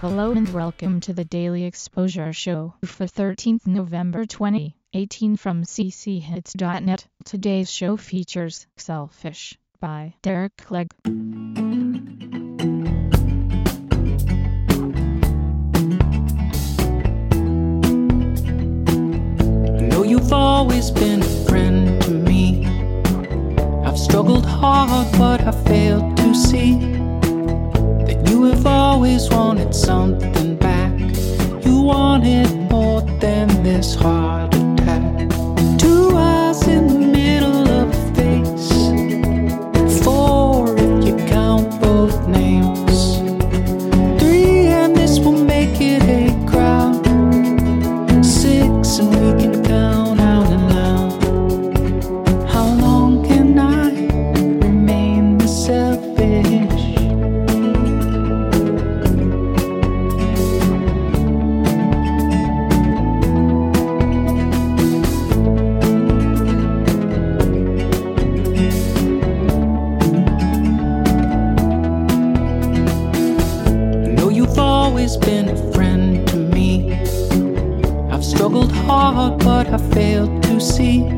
Hello and welcome to the Daily Exposure Show for 13th November 2018 from cchits.net. Today's show features Selfish by Derek Clegg. I know you've always been a friend to me. I've struggled hard, but I failed to see that you have always wanted something back. You wanted more than this heart always been a friend to me. I've struggled hard, but I failed to see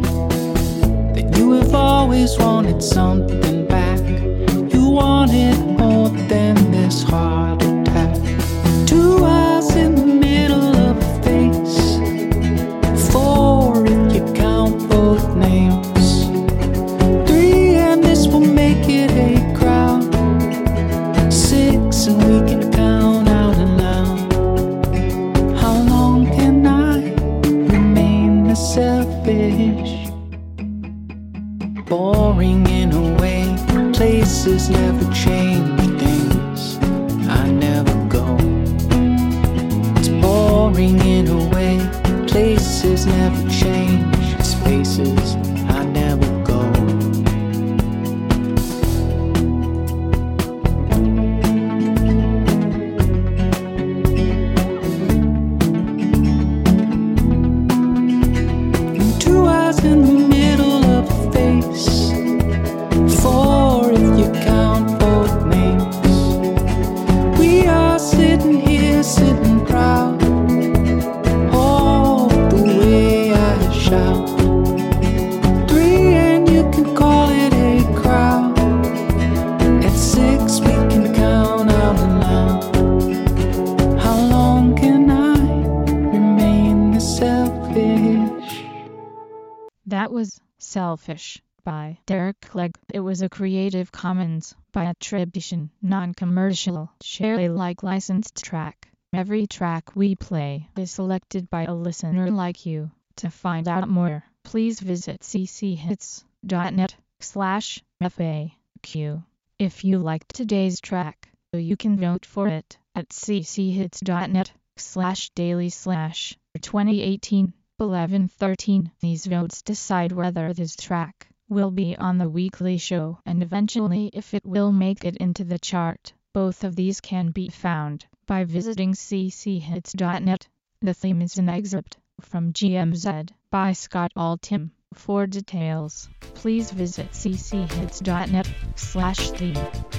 that you have always wanted something back. You wanted more than this heart Boring in a way, places never change things. I never go. It's boring in a way, places never change, spaces I never go. Two eyes in the Selfish That was selfish by Derek Clegg. It was a Creative Commons by attribution, non-commercial, share Alike licensed track. Every track we play is selected by a listener like you. To find out more, please visit cchits.net slash FAQ. If you liked today's track, you can vote for it at cchits.net slash daily slash 2018 1113. These votes decide whether this track will be on the weekly show and eventually if it will make it into the chart. Both of these can be found by visiting cchits.net. The theme is an excerpt from Gee Whiz by Scott Altham. For details, please visit cchits.net slash theme.